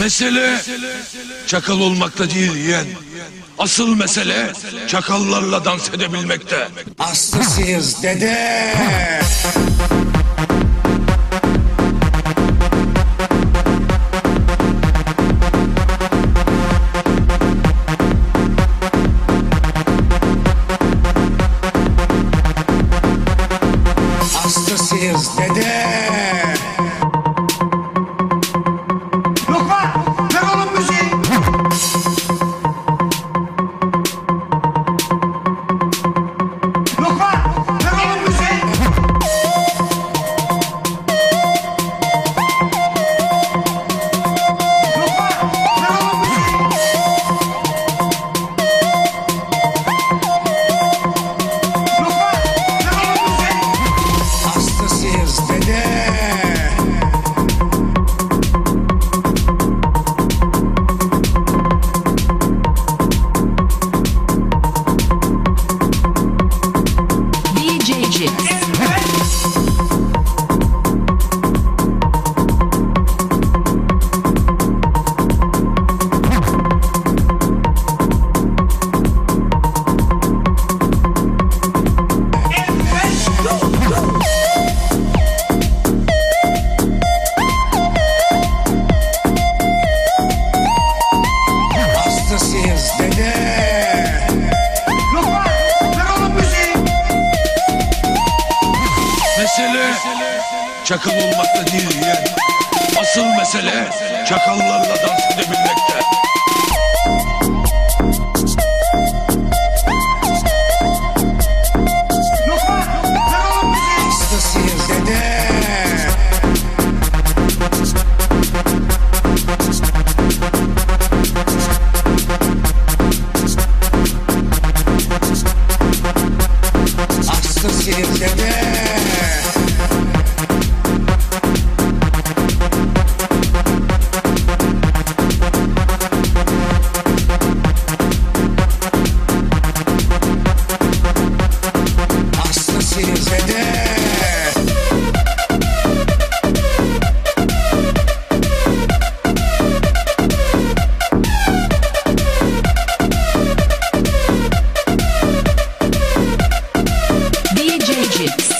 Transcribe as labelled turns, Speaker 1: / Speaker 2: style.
Speaker 1: Mesele çakal olmakta değil yeğen. Asıl mesele çakallarla dans edebilmekte.
Speaker 2: Hastasıyız dede. Hastasıyız dede.
Speaker 1: Çakal olmakta değil yeğen. Asıl mesele çakallarla dans edebilmekte.
Speaker 2: Dede. Mix.